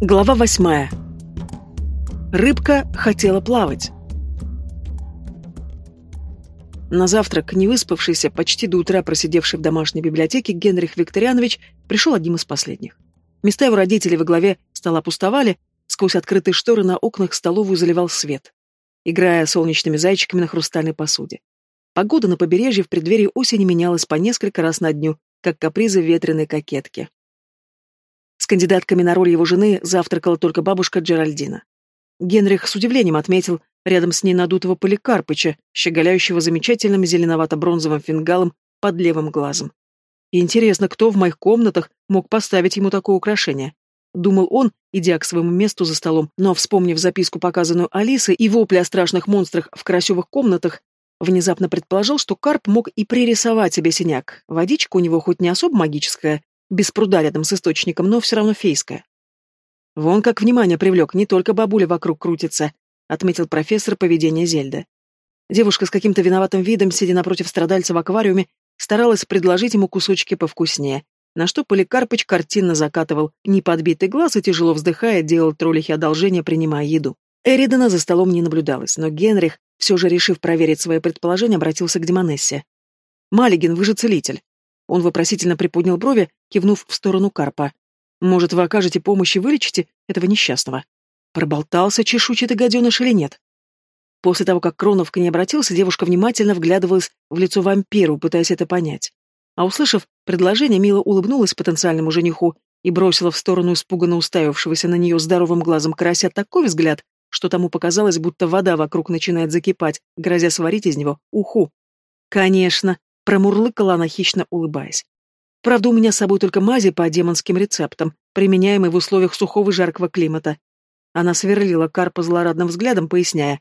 Глава восьмая. Рыбка хотела плавать. На завтрак, не выспавшийся, почти до утра просидевший в домашней библиотеке, Генрих Викторианович пришел одним из последних. Места его родителей во главе стола пустовали, сквозь открытые шторы на окнах столовую заливал свет, играя солнечными зайчиками на хрустальной посуде. Погода на побережье в преддверии осени менялась по несколько раз на дню, как капризы ветреной кокетки. С кандидатками на роль его жены завтракала только бабушка Джеральдина. Генрих с удивлением отметил рядом с ней надутого Поликарпыча, щеголяющего замечательным зеленовато-бронзовым фингалом под левым глазом. Интересно, кто в моих комнатах мог поставить ему такое украшение? Думал он, идя к своему месту за столом, но, вспомнив записку, показанную Алисой, и вопли о страшных монстрах в красивых комнатах, внезапно предположил, что Карп мог и пририсовать себе синяк. Водичка у него хоть не особо магическая, без пруда рядом с источником, но все равно фейская. Вон как внимание привлек, не только бабуля вокруг крутится, отметил профессор поведения Зельда. Девушка с каким-то виноватым видом, сидя напротив страдальца в аквариуме, старалась предложить ему кусочки повкуснее, на что Поликарпыч картинно закатывал неподбитый глаз и, тяжело вздыхая, делал троллихи одолжение, принимая еду. Эридана за столом не наблюдалось, но Генрих, все же решив проверить свои предположения, обратился к Демонессе. «Малигин, вы же целитель». Он вопросительно приподнял брови, кивнув в сторону Карпа. «Может, вы окажете помощь и вылечите этого несчастного?» Проболтался чешуйчатый гаденыш или нет? После того, как Кронов к ней обратился, девушка внимательно вглядывалась в лицо вампиру, пытаясь это понять. А услышав предложение, мило улыбнулась потенциальному жениху и бросила в сторону испуганно уставившегося на нее здоровым глазом карася такой взгляд, что тому показалось, будто вода вокруг начинает закипать, грозя сварить из него уху. «Конечно», — промурлыкала она, хищно улыбаясь. «Правда, у меня с собой только мази по демонским рецептам, применяемые в условиях сухого и жаркого климата». Она сверлила карпа злорадным взглядом, поясняя.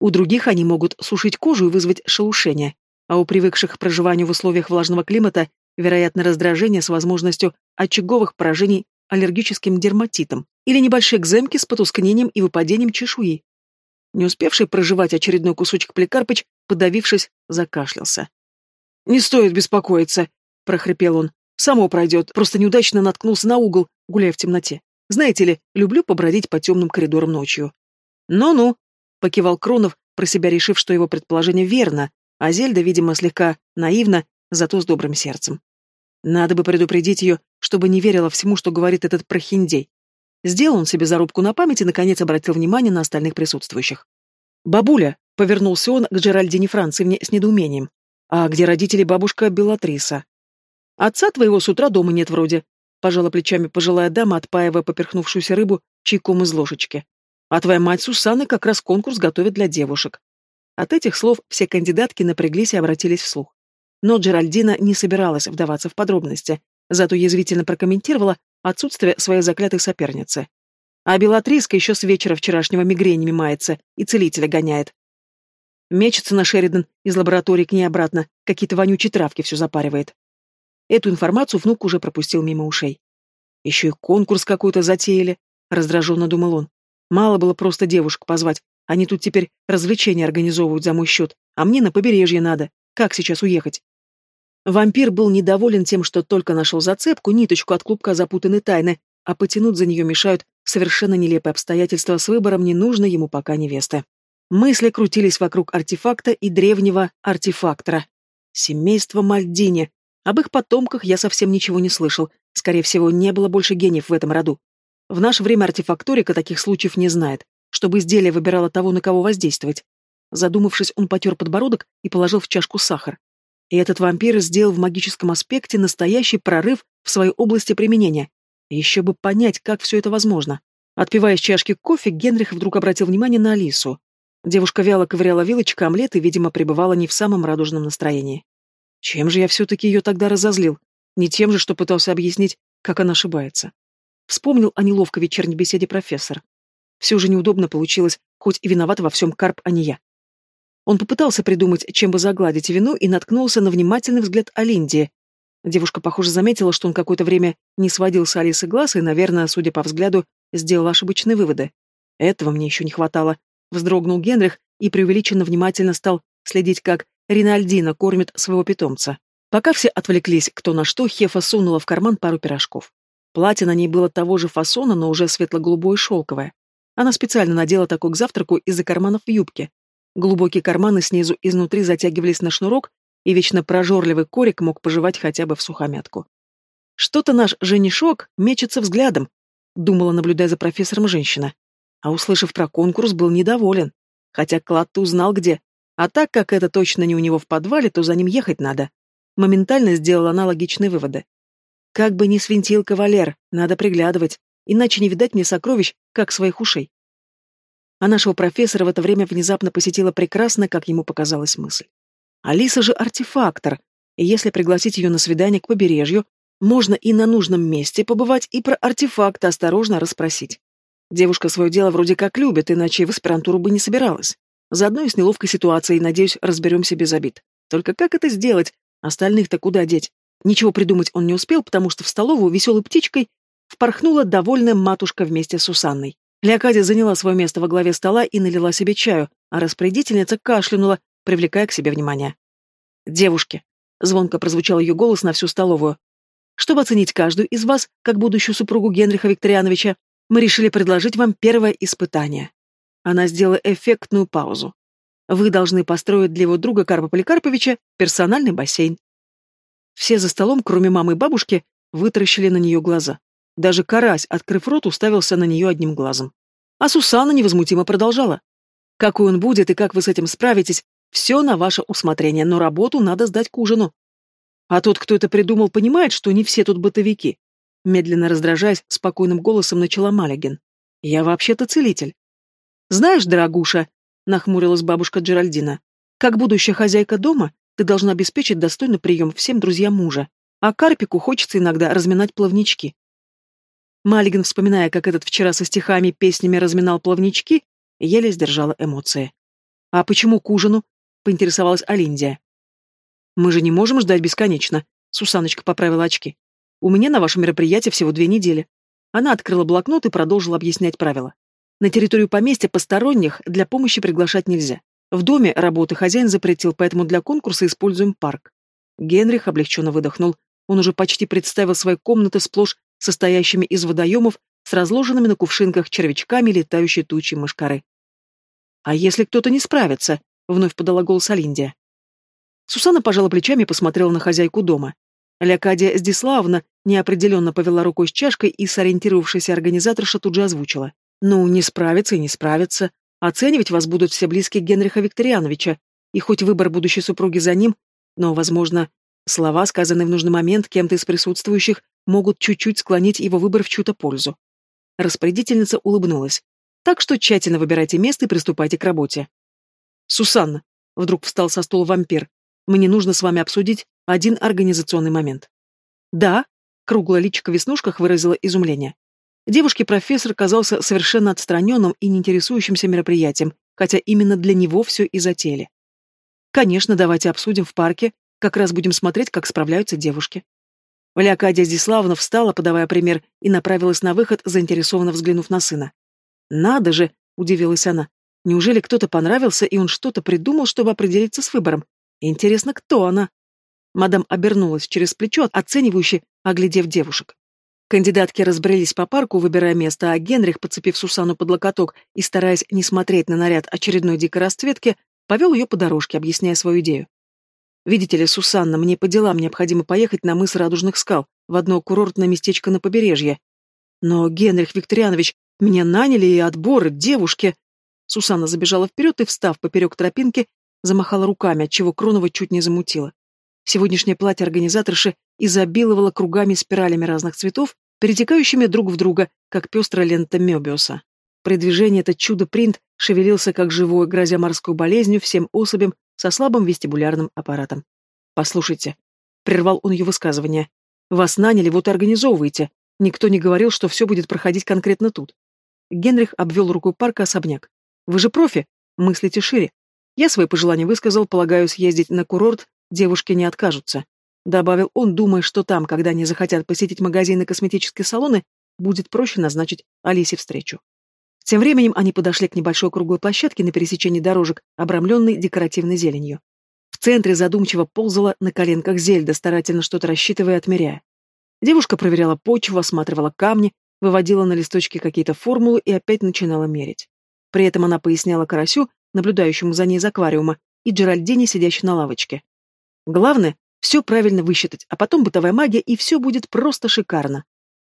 У других они могут сушить кожу и вызвать шелушение, а у привыкших к проживанию в условиях влажного климата, вероятно, раздражение с возможностью очаговых поражений аллергическим дерматитом или небольшие экземки с потускнением и выпадением чешуи. Не успевший проживать очередной кусочек Поликарпыч, подавившись, закашлялся. «Не стоит беспокоиться», — прохрипел он. «Само пройдет, просто неудачно наткнулся на угол, гуляя в темноте. Знаете ли, люблю побродить по темным коридорам ночью». «Ну-ну», — покивал Кронов, про себя решив, что его предположение верно, а Зельда, видимо, слегка наивна, зато с добрым сердцем. Надо бы предупредить ее, чтобы не верила всему, что говорит этот прохиндей. Сделал он себе зарубку на память и, наконец, обратил внимание на остальных присутствующих. «Бабуля!» — повернулся он к Джеральдине Францевне с недоумением. «А где родители бабушка Белатриса?» «Отца твоего с утра дома нет вроде», — пожала плечами пожилая дама, отпаивая поперхнувшуюся рыбу чайком из ложечки. А твоя мать Сусанна как раз конкурс готовит для девушек. От этих слов все кандидатки напряглись и обратились вслух. Но Джеральдина не собиралась вдаваться в подробности, зато язвительно прокомментировала отсутствие своей заклятой соперницы. А Белатриска еще с вечера вчерашнего мигренями мается и целителя гоняет. Мечется на Шеридан из лаборатории к ней обратно, какие-то вонючие травки все запаривает. Эту информацию внук уже пропустил мимо ушей. Еще и конкурс какой-то затеяли, раздраженно думал он. Мало было просто девушек позвать. Они тут теперь развлечения организовывают за мой счет, а мне на побережье надо. Как сейчас уехать? Вампир был недоволен тем, что только нашел зацепку, ниточку от клубка запутанной тайны, а потянуть за нее мешают совершенно нелепые обстоятельства с выбором ненужной ему пока невесты. Мысли крутились вокруг артефакта и древнего артефактора. Семейство Мальдини. Об их потомках я совсем ничего не слышал. Скорее всего, не было больше гениев в этом роду. В наше время артефакторика таких случаев не знает, чтобы изделие выбирало того, на кого воздействовать. Задумавшись, он потер подбородок и положил в чашку сахар. И этот вампир сделал в магическом аспекте настоящий прорыв в своей области применения. Еще бы понять, как все это возможно. Отпивая из чашки кофе, Генрих вдруг обратил внимание на Алису. Девушка вяло ковыряла вилочкой омлет и, видимо, пребывала не в самом радужном настроении. Чем же я все-таки ее тогда разозлил? Не тем же, что пытался объяснить, как она ошибается. Вспомнил о неловкой вечерней беседе профессор. Все же неудобно получилось, хоть и виноват во всем Карп, а не я. Он попытался придумать, чем бы загладить вину, и наткнулся на внимательный взгляд Алиндии. Девушка, похоже, заметила, что он какое-то время не сводил с Алисы глаз и, наверное, судя по взгляду, сделал ошибочные выводы. Этого мне еще не хватало. Вздрогнул Генрих и преувеличенно внимательно стал следить, как Ринальдина кормит своего питомца. Пока все отвлеклись кто на что, Хефа сунула в карман пару пирожков. Платье на ней было того же фасона, но уже светло-голубое шелковое. Она специально надела такой к завтраку из-за карманов в юбке. Глубокие карманы снизу изнутри затягивались на шнурок, и вечно прожорливый корик мог пожевать хотя бы в сухомятку. «Что-то наш женишок мечется взглядом», — думала, наблюдая за профессором женщина. А услышав про конкурс, был недоволен. Хотя клад-то узнал где. А так как это точно не у него в подвале, то за ним ехать надо. Моментально сделала аналогичные выводы. Как бы ни свинтил кавалер, надо приглядывать, иначе не видать мне сокровищ, как своих ушей. А нашего профессора в это время внезапно посетила прекрасная, как ему показалась мысль. Алиса же артефактор, и если пригласить ее на свидание к побережью, можно и на нужном месте побывать, и про артефакты осторожно расспросить. Девушка свое дело вроде как любит, иначе в аспирантуру бы не собиралась. Заодно и с неловкой ситуацией, надеюсь, разберемся без обид. Только как это сделать? Остальных-то куда деть? Ничего придумать он не успел, потому что в столовую веселой птичкой впорхнула довольная матушка вместе с Сусанной. Леокадия заняла свое место во главе стола и налила себе чаю, а распорядительница кашлянула, привлекая к себе внимание. «Девушки», — звонко прозвучал ее голос на всю столовую, «чтобы оценить каждую из вас, как будущую супругу Генриха Викториановича, мы решили предложить вам первое испытание». Она сделала эффектную паузу. «Вы должны построить для его друга Карпа Поликарповича персональный бассейн. Все за столом, кроме мамы и бабушки, вытаращили на нее глаза. Даже карась, открыв рот, уставился на нее одним глазом. А Сусана невозмутимо продолжала. «Какой он будет и как вы с этим справитесь, все на ваше усмотрение, но работу надо сдать к ужину». А тот, кто это придумал, понимает, что не все тут бытовики. Медленно раздражаясь, спокойным голосом начала Малягин. «Я вообще-то целитель». «Знаешь, дорогуша», — нахмурилась бабушка Джеральдина, «как будущая хозяйка дома, ты должна обеспечить достойный прием всем друзьям мужа. А Карпику хочется иногда разминать плавнички. Мальгин, вспоминая, как этот вчера со стихами, песнями разминал плавнички, еле сдержала эмоции. «А почему к ужину?» — поинтересовалась Алиндия. «Мы же не можем ждать бесконечно», — Сусаночка поправила очки. «У меня на ваше мероприятие всего две недели». Она открыла блокнот и продолжила объяснять правила. На территорию поместья посторонних для помощи приглашать нельзя. В доме работы хозяин запретил, поэтому для конкурса используем парк. Генрих облегченно выдохнул. Он уже почти представил свои комнаты сплошь состоящими из водоемов с разложенными на кувшинках червячками летающей тучи мышкары. «А если кто-то не справится?» — вновь подала голос Алиндия. Сусана пожала плечами и посмотрела на хозяйку дома. Лякадия Здиславовна неопределенно повела рукой с чашкой и сориентировавшаяся организаторша тут же озвучила. «Ну, не справится и не справится. Оценивать вас будут все близкие Генриха Викториановича, и хоть выбор будущей супруги за ним, но, возможно, слова, сказанные в нужный момент кем-то из присутствующих, могут чуть-чуть склонить его выбор в чью-то пользу. Распорядительница улыбнулась. Так что тщательно выбирайте место и приступайте к работе. Сусанна, вдруг встал со стула вампир, мне нужно с вами обсудить один организационный момент. Да, круглая личико в веснушках выразила изумление. Девушке-профессор казался совершенно отстраненным и не интересующимся мероприятием, хотя именно для него все и затеяли. Конечно, давайте обсудим в парке, как раз будем смотреть, как справляются девушки. Леокадия Здиславовна встала, подавая пример, и направилась на выход, заинтересованно взглянув на сына. «Надо же!» — удивилась она. «Неужели кто-то понравился, и он что-то придумал, чтобы определиться с выбором? Интересно, кто она?» Мадам обернулась через плечо, оценивающе, оглядев девушек. Кандидатки разбрелись по парку, выбирая место, а Генрих, подцепив Сусану под локоток и стараясь не смотреть на наряд очередной дикой расцветки, повел ее по дорожке, объясняя свою идею. «Видите ли, Сусанна, мне по делам необходимо поехать на мыс Радужных скал, в одно курортное местечко на побережье. Но, Генрих Викторианович, меня наняли и отборы, девушки...» Сусанна забежала вперед и, встав поперек тропинки, замахала руками, отчего Кронова чуть не замутила. Сегодняшнее платье организаторши изобиловало кругами спиралями разных цветов, перетекающими друг в друга, как пестрая лента Мёбиуса. При движении этот чудо-принт шевелился как живой, грозя морской болезнью всем особям со слабым вестибулярным аппаратом. «Послушайте», — прервал он ее высказывание, — «вас наняли, вот и организовываете. Никто не говорил, что все будет проходить конкретно тут». Генрих обвел рукой парка особняк. «Вы же профи, мыслите шире. Я свои пожелания высказал, полагаю, съездить на курорт девушки не откажутся. Добавил он, думая, что там, когда они захотят посетить магазины и косметические салоны, будет проще назначить Алисе встречу. Тем временем они подошли к небольшой круглой площадке на пересечении дорожек, обрамленной декоративной зеленью. В центре задумчиво ползала на коленках Зельда, старательно что-то рассчитывая и отмеряя. Девушка проверяла почву, осматривала камни, выводила на листочке какие-то формулы и опять начинала мерить. При этом она поясняла Карасю, наблюдающему за ней из аквариума, и Джеральдине, сидящей на лавочке. Главное — все правильно высчитать, а потом бытовая магия, и все будет просто шикарно.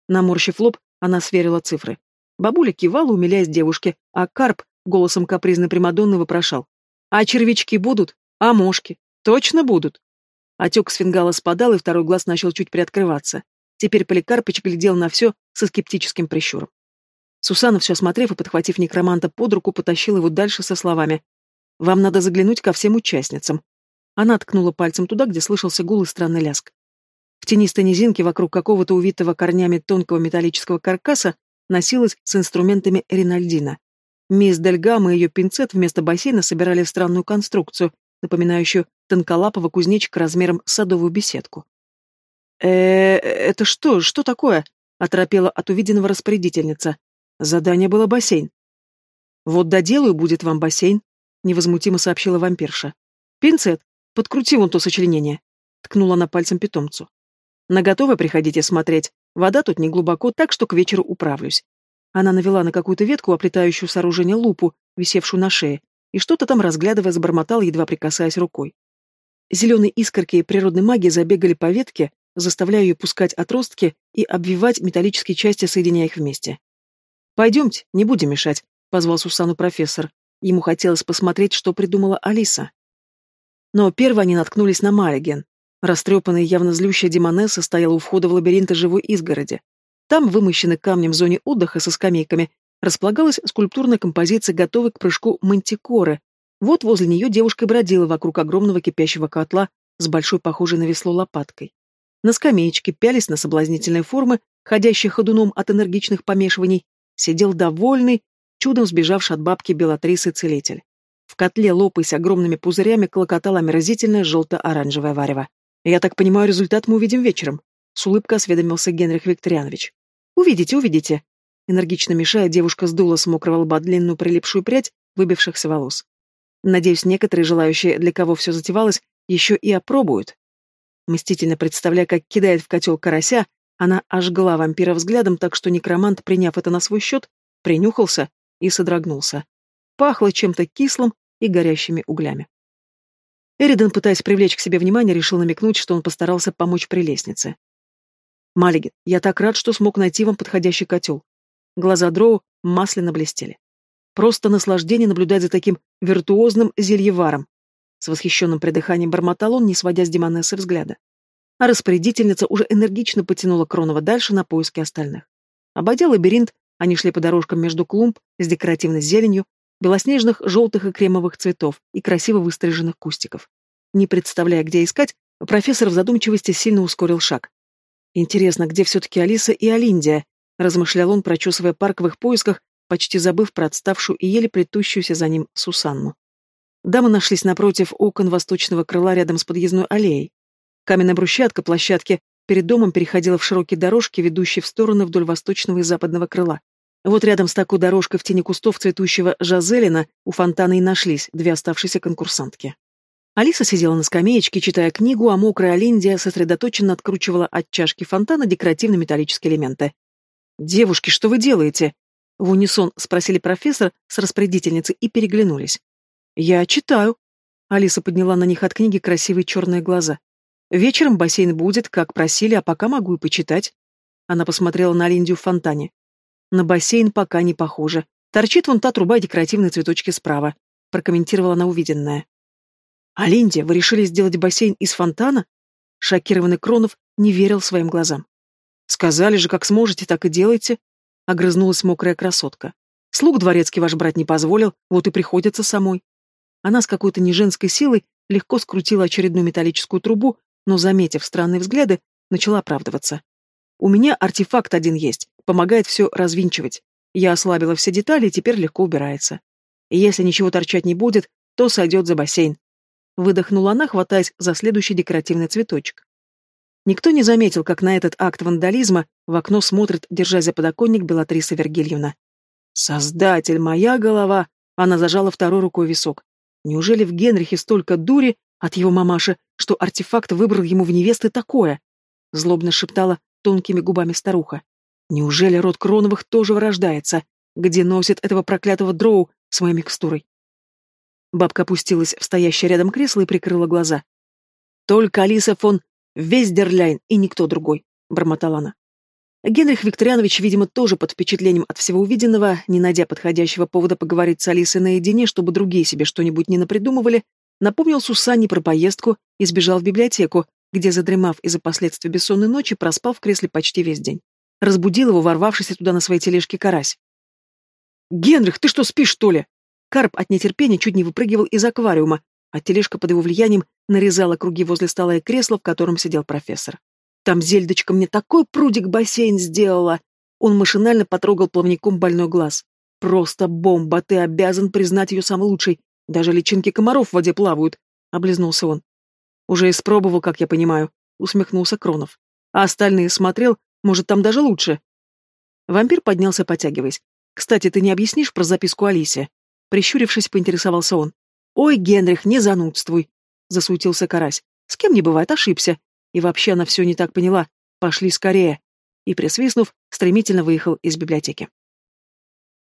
Наморщив лоб, она сверила цифры. Бабуля кивала, умиляясь девушке, а Карп голосом капризной Примадонны вопрошал. «А червячки будут? А мошки? Точно будут?» Отек с спадал, и второй глаз начал чуть приоткрываться. Теперь Поликарпыч глядел на все со скептическим прищуром. Сусанов, все осмотрев и подхватив некроманта под руку, потащил его дальше со словами «Вам надо заглянуть ко всем участницам». Она ткнула пальцем туда, где слышался гул и странный ляск. В тенистой низинке вокруг какого-то увитого корнями тонкого металлического каркаса носилась с инструментами Ринальдина. Мисс Дельгам и ее пинцет вместо бассейна собирали странную конструкцию, напоминающую тонколапого кузнечика размером с садовую беседку. э это что? Что такое?» — оторопела от увиденного распорядительница. Задание было бассейн. «Вот доделаю, будет вам бассейн», — невозмутимо сообщила вампирша. «Пинцет, подкрути вон то сочленение», — ткнула она пальцем питомцу. «На готовое приходите смотреть. Вода тут не глубоко, так что к вечеру управлюсь». Она навела на какую-то ветку, оплетающую сооружение лупу, висевшую на шее, и что-то там, разглядывая, забормотал, едва прикасаясь рукой. Зеленые искорки природной магии забегали по ветке, заставляя ее пускать отростки и обвивать металлические части, соединяя их вместе. «Пойдемте, не будем мешать», — позвал Сусану профессор. Ему хотелось посмотреть, что придумала Алиса. Но первые они наткнулись на Малиген. Растрепанная явно злющая демонесса стояла у входа в лабиринт живой изгороди. Там, вымощенной камнем в зоне отдыха со скамейками, располагалась скульптурная композиция, готовой к прыжку мантикоры. Вот возле нее девушка бродила вокруг огромного кипящего котла с большой, похожей на весло лопаткой. На скамеечке пялись на соблазнительные формы, ходящие ходуном от энергичных помешиваний, сидел довольный, чудом сбежавший от бабки Белатрисы целитель. В котле, лопаясь огромными пузырями, клокотало омерзительное желто-оранжевое варево. «Я так понимаю, результат мы увидим вечером», — с улыбкой осведомился Генрих Викторианович. «Увидите, увидите». Энергично мешая, девушка сдула с мокрого лба длинную прилипшую прядь выбившихся волос. Надеюсь, некоторые желающие, для кого все затевалось, еще и опробуют. Мстительно представляя, как кидает в котел карася, она ожгла вампира взглядом, так что некромант, приняв это на свой счет, принюхался и содрогнулся. Пахло чем-то кислым и горящими углями. Эридан, пытаясь привлечь к себе внимание, решил намекнуть, что он постарался помочь при лестнице. «Малигин, я так рад, что смог найти вам подходящий котел». Глаза Дроу масляно блестели. Просто наслаждение наблюдать за таким виртуозным зельеваром. С восхищенным придыханием бормотал он, не сводя с Демонессы взгляда а распорядительница уже энергично потянула Кронова дальше на поиски остальных. Обойдя лабиринт, они шли по дорожкам между клумб с декоративной зеленью, белоснежных, желтых и кремовых цветов и красиво выстриженных кустиков. Не представляя, где искать, профессор в задумчивости сильно ускорил шаг. «Интересно, где все-таки Алиса и Алиндия?» — размышлял он, прочесывая парк в их поисках, почти забыв про отставшую и еле плетущуюся за ним Сусанну. Дамы нашлись напротив окон восточного крыла рядом с подъездной аллеей. Каменная брусчатка площадки перед домом переходила в широкие дорожки, ведущие в стороны вдоль восточного и западного крыла. Вот рядом с такой дорожкой в тени кустов цветущего жазелина у фонтана и нашлись две оставшиеся конкурсантки. Алиса сидела на скамеечке, читая книгу, а мокрая Линдия сосредоточенно откручивала от чашки фонтана декоративно-металлические элементы. «Девушки, что вы делаете?» В унисон спросили профессор с распорядительницей и переглянулись. «Я читаю». Алиса подняла на них от книги красивые черные глаза. Вечером бассейн будет, как просили, а пока могу и почитать. Она посмотрела на Линдию в фонтане. На бассейн пока не похоже. Торчит вон та труба и декоративные цветочки справа. Прокомментировала она увиденное. А Линдия, вы решили сделать бассейн из фонтана? Шокированный Кронов не верил своим глазам. Сказали же, как сможете, так и делайте. Огрызнулась мокрая красотка. Слуг дворецкий ваш брать не позволил, вот и приходится самой. Она с какой-то неженской силой легко скрутила очередную металлическую трубу, но, заметив странные взгляды, начала оправдываться. «У меня артефакт один есть, помогает все развинчивать. Я ослабила все детали, и теперь легко убирается. Если ничего торчать не будет, то сойдет за бассейн». Выдохнула она, хватаясь за следующий декоративный цветочек. Никто не заметил, как на этот акт вандализма в окно смотрит, держа за подоконник, Белатриса Вергильевна. «Создатель, моя голова!» Она зажала второй рукой висок. Неужели в Генрихе столько дури от его мамаши, что артефакт выбрал ему в невесты такое? Злобно шептала тонкими губами старуха. Неужели род Кроновых тоже вырождается? Где носит этого проклятого дроу с моей микстурой? Бабка опустилась в стоящее рядом кресло и прикрыла глаза. «Только Алиса фон Вездерляйн и никто другой», — бормотала она. Генрих Викторианович, видимо, тоже под впечатлением от всего увиденного, не найдя подходящего повода поговорить с Алисой наедине, чтобы другие себе что-нибудь не напридумывали, напомнил Сусанне про поездку и сбежал в библиотеку, где, задремав из-за последствий бессонной ночи, проспал в кресле почти весь день. Разбудил его, ворвавшийся туда на своей тележке карась. «Генрих, ты что, спишь, что ли?» Карп от нетерпения чуть не выпрыгивал из аквариума, а тележка под его влиянием нарезала круги возле стола и кресла, в котором сидел профессор. Там Зельдочка мне такой прудик-бассейн сделала. Он машинально потрогал плавником больной глаз. Просто бомба, ты обязан признать ее самой лучшей. Даже личинки комаров в воде плавают, — облизнулся он. Уже испробовал, как я понимаю, — усмехнулся Кронов. А остальные смотрел, может, там даже лучше. Вампир поднялся, потягиваясь. Кстати, ты не объяснишь про записку Алисе? Прищурившись, поинтересовался он. Ой, Генрих, не занудствуй, — засуетился Карась. С кем не бывает, ошибся. И вообще она все не так поняла. Пошли скорее. И, присвистнув, стремительно выехал из библиотеки.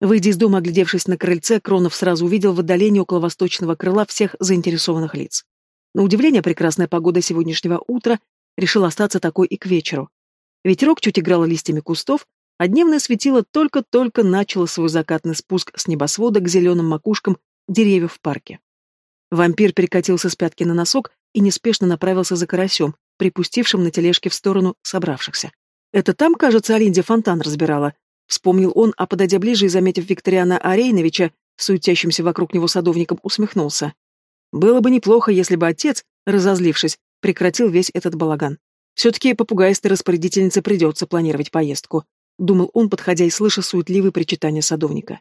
Выйдя из дома, оглядевшись на крыльце, Кронов сразу увидел в отдалении около восточного крыла всех заинтересованных лиц. На удивление, прекрасная погода сегодняшнего утра решила остаться такой и к вечеру. Ветерок чуть играл листьями кустов, а дневное светило только-только начало свой закатный спуск с небосвода к зеленым макушкам деревьев в парке. Вампир перекатился с пятки на носок и неспешно направился за карасем, припустившим на тележке в сторону собравшихся. «Это там, кажется, Алинде фонтан разбирала», — вспомнил он, а, подойдя ближе и заметив Викториана Арейновича, суетящимся вокруг него садовником, усмехнулся. «Было бы неплохо, если бы отец, разозлившись, прекратил весь этот балаган. Все-таки попугайстой распорядительнице придется планировать поездку», — думал он, подходя и слыша суетливые причитания садовника.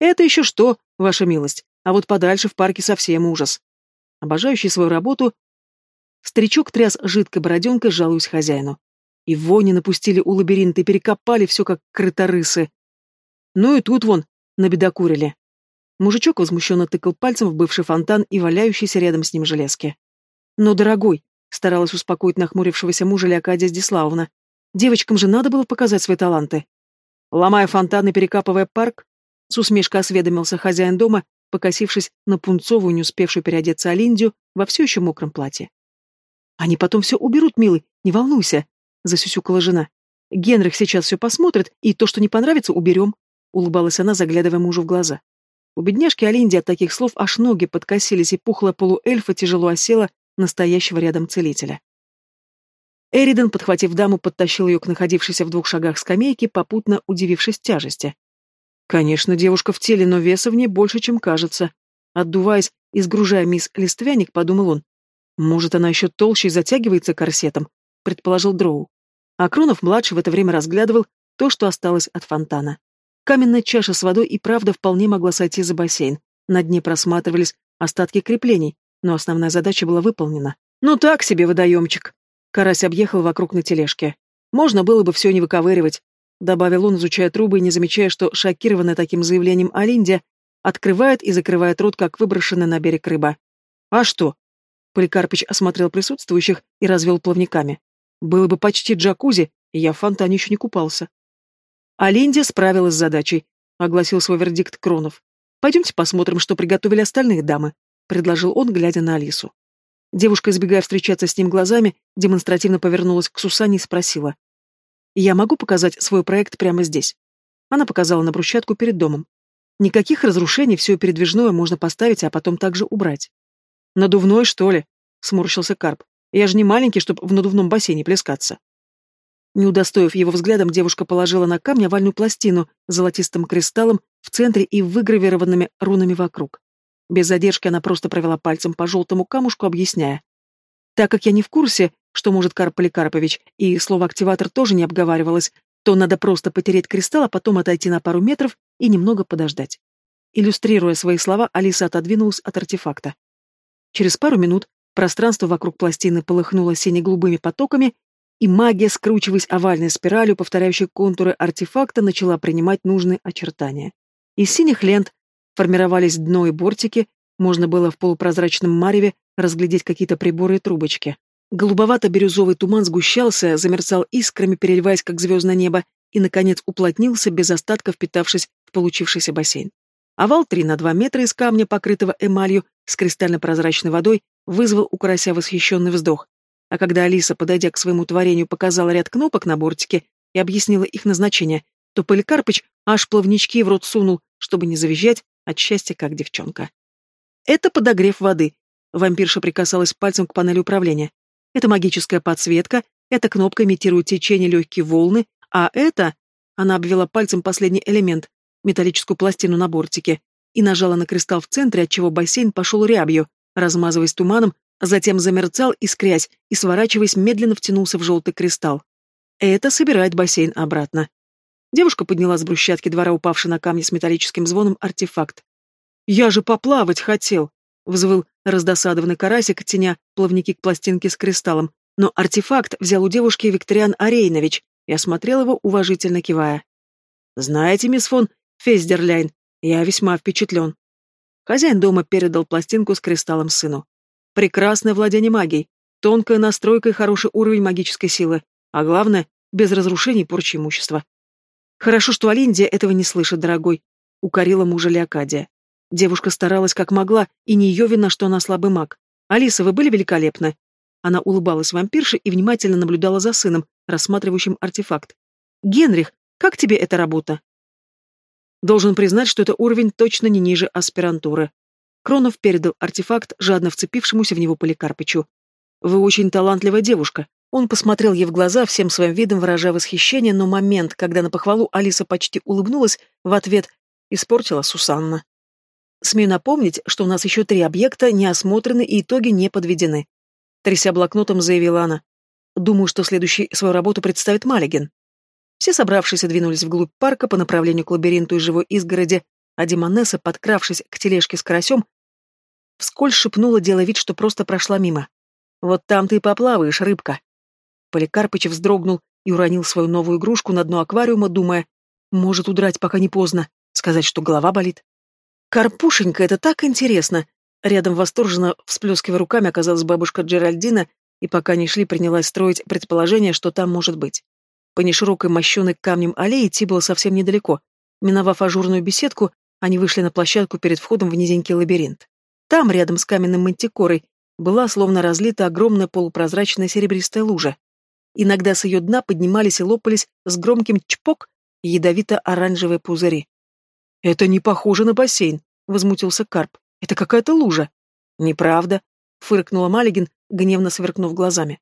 «Это еще что, ваша милость, а вот подальше в парке совсем ужас». Обожающий свою работу, Старичок тряс жидкой бороденкой, жалуясь хозяину. И вони напустили у лабиринта и перекопали все, как крыторысы. Ну и тут вон, набедокурили. Мужичок возмущенно тыкал пальцем в бывший фонтан и валяющийся рядом с ним железки. «Но, дорогой», — старалась успокоить нахмурившегося мужа Леокадия Здиславовна, «девочкам же надо было показать свои таланты». Ломая фонтан и перекапывая парк, с усмешкой осведомился хозяин дома, покосившись на пунцовую, не успевшую переодеться Алиндию во все еще мокром платье. Они потом все уберут, милый, не волнуйся, засюсюкала жена. Генрих сейчас все посмотрит, и то, что не понравится, уберем, улыбалась она, заглядывая мужу в глаза. У бедняжки Алинди от таких слов аж ноги подкосились, и пухлая полуэльфа тяжело осела настоящего рядом целителя. Эриден, подхватив даму, подтащил ее к находившейся в двух шагах скамейке, попутно удивившись тяжести. Конечно, девушка в теле, но веса в ней больше, чем кажется. Отдуваясь и сгружая мисс Листвяник, подумал он, может, она еще толще и затягивается корсетом, предположил Дроу. А Кронов-младший в это время разглядывал то, что осталось от фонтана. Каменная чаша с водой и правда вполне могла сойти за бассейн. На дне просматривались остатки креплений, но основная задача была выполнена. «Ну так себе водоемчик!» Карась объехал вокруг на тележке. «Можно было бы все не выковыривать», — добавил он, изучая трубы и не замечая, что, шокированная таким заявлением Алинде, открывает и закрывает рот, как выброшенная на берег рыба. «А что? Поликарпыч осмотрел присутствующих и развел плавниками. Было бы почти джакузи, и я в фонтане еще не купался. А Линди справилась с задачей, огласил свой вердикт Кронов. Пойдемте посмотрим, что приготовили остальные дамы, предложил он, глядя на Алису. Девушка, избегая встречаться с ним глазами, демонстративно повернулась к Сусане и спросила. «Я могу показать свой проект прямо здесь?» Она показала на брусчатку перед домом. Никаких разрушений, все передвижное можно поставить, а потом также убрать. «Надувной, что ли?» — сморщился Карп. «Я же не маленький, чтобы в надувном бассейне плескаться». Не удостоив его взглядом, девушка положила на камень овальную пластину с золотистым кристаллом в центре и выгравированными рунами вокруг. Без задержки она просто провела пальцем по желтому камушку, объясняя. Так как я не в курсе, что может Карп Поликарпович, и слово «активатор» тоже не обговаривалось, то надо просто потереть кристалл, а потом отойти на пару метров и немного подождать. Иллюстрируя свои слова, Алиса отодвинулась от артефакта. Через пару минут пространство вокруг пластины полыхнуло сине-голубыми потоками, и магия, скручиваясь овальной спиралью, повторяющей контуры артефакта, начала принимать нужные очертания. Из синих лент формировались дно и бортики, можно было в полупрозрачном мареве разглядеть какие-то приборы и трубочки. Голубовато-бирюзовый туман сгущался, замерцал искрами, переливаясь, как звездное небо, и, наконец, уплотнился, без остатка впитавшись в получившийся бассейн. Овал 3 на 2 метра из камня, покрытого эмалью, с кристально-прозрачной водой, вызвал у карася восхищенный вздох. А когда Алиса, подойдя к своему творению, показала ряд кнопок на бортике и объяснила их назначение, то Поликарпыч аж плавнички в рот сунул, чтобы не завизжать от счастья, как девчонка. Это подогрев воды. Вампирша прикасалась пальцем к панели управления. Это магическая подсветка, эта кнопка имитирует течение легкие волны, а это... Она обвела пальцем последний элемент, металлическую пластину на бортике, и нажала на кристалл в центре, отчего бассейн пошел рябью, размазываясь туманом, затем замерцал, искрясь, и, сворачиваясь, медленно втянулся в желтый кристалл. Это собирает бассейн обратно. Девушка подняла с брусчатки двора упавший на камни с металлическим звоном артефакт. «Я же поплавать хотел!» — взвыл раздосадованный карасик, теня плавники к пластинке с кристаллом, но артефакт взял у девушки Викториан Арейнович и осмотрел его, уважительно кивая. «Знаете, мисс фон Фездерляйн, я весьма впечатлен». Хозяин дома передал пластинку с кристаллом сыну. «Прекрасное владение магией, тонкая настройка и хороший уровень магической силы, а главное, без разрушений порчи имущества. Хорошо, что Алиндия этого не слышит, дорогой, укорила мужа Леокадия. Девушка старалась как могла, и не ее вина, что она слабый маг. Алиса, вы были великолепны. Она улыбалась вампирше и внимательно наблюдала за сыном, рассматривающим артефакт. Генрих, как тебе эта работа? Должен признать, что это уровень точно не ниже аспирантуры. Кронов передал артефакт, жадно вцепившемуся в него Поликарпычу. Вы очень талантливая девушка. Он посмотрел ей в глаза, всем своим видом выражая восхищение, но момент, когда на похвалу Алиса почти улыбнулась, в ответ испортила Сусанна. Смею напомнить, что у нас еще три объекта не осмотрены и итоги не подведены. Тряся блокнотом, заявила она. Думаю, что следующий свою работу представит Малигин. Все собравшиеся двинулись вглубь парка по направлению к лабиринту из живой изгороди, а Димонесса, подкравшись к тележке с карасем, вскользь шепнула, делая вид, что просто прошла мимо. «Вот там ты и поплаваешь, рыбка». Поликарпыч вздрогнул и уронил свою новую игрушку на дно аквариума, думая, может удрать, пока не поздно, сказать, что голова болит. «Карпушенька, это так интересно!» Рядом восторженно, всплескивая руками, оказалась бабушка Джеральдина, и пока они шли, принялась строить предположение, что там может быть. По неширокой мощенной камнем аллее идти было совсем недалеко. Миновав ажурную беседку, они вышли на площадку перед входом в низенький лабиринт. Там, рядом с каменным мантикорой, была словно разлита огромная полупрозрачная серебристая лужа. Иногда с ее дна поднимались и лопались с громким чпок ядовито-оранжевые пузыри. «Это не похоже на бассейн», — возмутился Карп. «Это какая-то лужа». «Неправда», — фыркнула Малигин, гневно сверкнув глазами.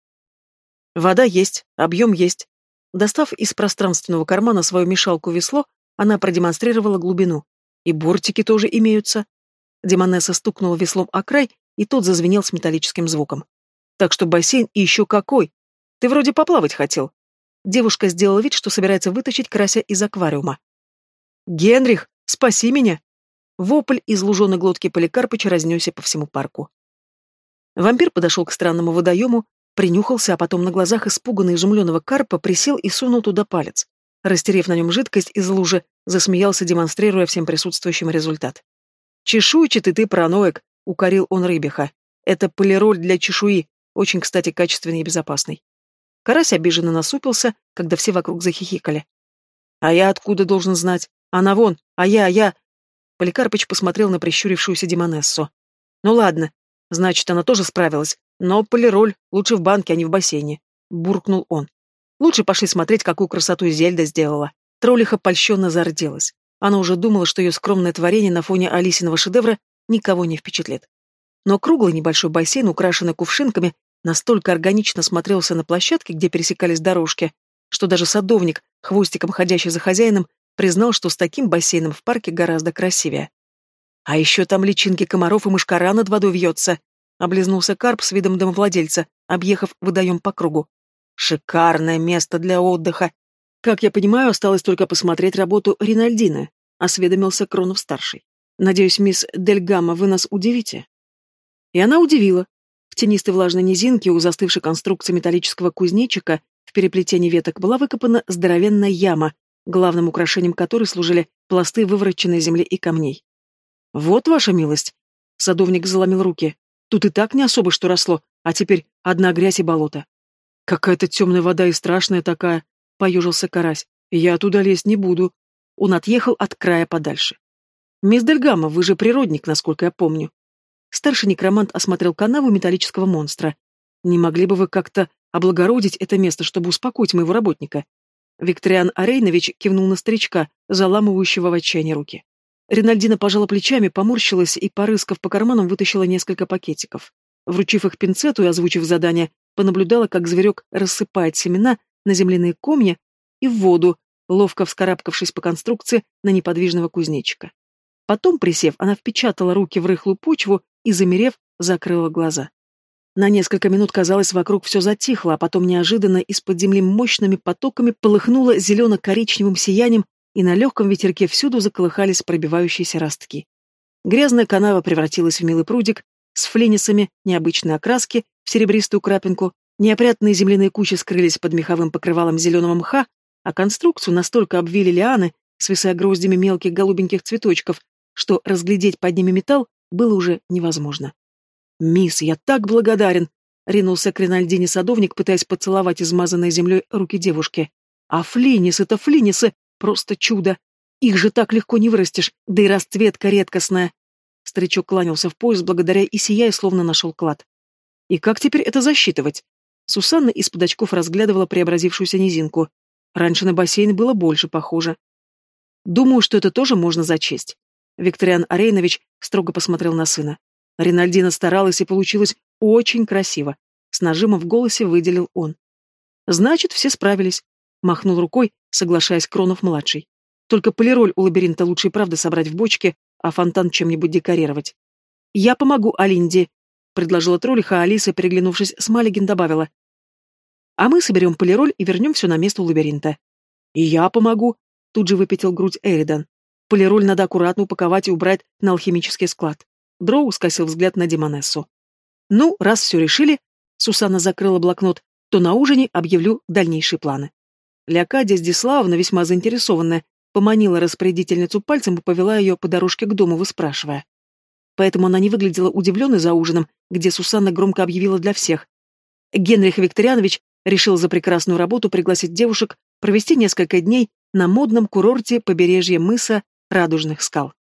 «Вода есть, объем есть». Достав из пространственного кармана свою мешалку-весло, она продемонстрировала глубину. «И бортики тоже имеются». Демонесса стукнула веслом о край, и тот зазвенел с металлическим звуком. «Так что бассейн и еще какой! Ты вроде поплавать хотел». Девушка сделала вид, что собирается вытащить карася из аквариума. «Генрих, спаси меня!» Вопль из луженой глотки Поликарпыча разнесся по всему парку. Вампир подошел к странному водоему, принюхался, а потом на глазах испуганно изумленного карпа присел и сунул туда палец. Растерев на нем жидкость из лужи, засмеялся, демонстрируя всем присутствующим результат. «Чешуйчатый ты параноик», — укорил он рыбиха. «Это полироль для чешуи, очень, кстати, качественный и безопасный». Карась обиженно насупился, когда все вокруг захихикали. «А я откуда должен знать? Она вон, а я, а я...» Поликарпыч посмотрел на прищурившуюся Демонессу. «Ну ладно, значит, она тоже справилась, но полироль лучше в банке, а не в бассейне», — буркнул он. «Лучше пошли смотреть, какую красоту Зельда сделала». Троллиха польщенно зарделась. Она уже думала, что ее скромное творение на фоне Алисиного шедевра никого не впечатлит. Но круглый небольшой бассейн, украшенный кувшинками, настолько органично смотрелся на площадке, где пересекались дорожки, что даже садовник, хвостиком ходящий за хозяином, признал, что с таким бассейном в парке гораздо красивее. А еще там личинки комаров и мышкара над водой вьется, облизнулся карп с видом домовладельца, объехав водоем по кругу. Шикарное место для отдыха. Как я понимаю, осталось только посмотреть работу Ринальдины, осведомился Кронов-старший. Надеюсь, мисс Дельгама, вы нас удивите. И она удивила. В тенистой влажной низинке у застывшей конструкции металлического кузнечика в переплетении веток была выкопана здоровенная яма, главным украшением которой служили пласты вывороченной земли и камней. «Вот ваша милость!» Садовник заломил руки. «Тут и так не особо что росло, а теперь одна грязь и болото. Какая-то темная вода и страшная такая, поежился карась. Я туда лезть не буду. Он отъехал от края подальше. Мисс Дельгама, вы же природник, насколько я помню. Старший некромант осмотрел канаву металлического монстра. Не могли бы вы как-то облагородить это место, чтобы успокоить моего работника? Викториан Арейнович кивнул на старичка, заламывающего в отчаянии руки. Ринальдина пожала плечами, поморщилась и, порыскав по карманам, вытащила несколько пакетиков. Вручив их пинцету и озвучив задание, понаблюдала, как зверек рассыпает семена на земляные комья и в воду, ловко вскарабкавшись по конструкции на неподвижного кузнечика. Потом, присев, она впечатала руки в рыхлую почву и, замерев, закрыла глаза. На несколько минут, казалось, вокруг все затихло, а потом неожиданно из-под земли мощными потоками полыхнуло зелено-коричневым сиянием, и на легком ветерке всюду заколыхались пробивающиеся ростки. Грязная канава превратилась в милый прудик с флинисами необычной окраски в серебристую крапинку, неопрятные земляные кучи скрылись под меховым покрывалом зеленого мха, а конструкцию настолько обвили лианы, свисая гроздями мелких голубеньких цветочков, что разглядеть под ними металл было уже невозможно. «Мисс, я так благодарен!» — ринулся к Ринальдине садовник, пытаясь поцеловать измазанной землей руки девушки. «А флинис — это флинисы! Просто чудо! Их же так легко не вырастешь, да и расцветка редкостная!» Старичок кланялся в пояс, благодаря и сияя, словно нашел клад. «И как теперь это засчитывать?» Сусанна из-под очков разглядывала преобразившуюся низинку. Раньше на бассейн было больше похоже. «Думаю, что это тоже можно зачесть». Викториан Арейнович строго посмотрел на сына. Ринальдина старалась, и получилось очень красиво. С нажимом в голосе выделил он. «Значит, все справились», — махнул рукой, соглашаясь Кронов-младший. «Только полироль у лабиринта лучше и правда собрать в бочке, а фонтан чем-нибудь декорировать». «Я помогу Алинде», — предложила троллиха, а Алиса, переглянувшись с Малигин, добавила. «А мы соберем полироль и вернем все на место у лабиринта». «И я помогу», — тут же выпятил грудь Эридан. «Полироль надо аккуратно упаковать и убрать на алхимический склад». Дроу скосил взгляд на Демонессу. «Ну, раз все решили», — Сусанна закрыла блокнот, «то на ужине объявлю дальнейшие планы». Леокадия Здиславовна, весьма заинтересованная, поманила распорядительницу пальцем и повела ее по дорожке к дому, выспрашивая. Поэтому она не выглядела удивленной за ужином, где Сусанна громко объявила для всех. Генрих Викторианович решил за прекрасную работу пригласить девушек провести несколько дней на модном курорте побережья мыса Радужных скал.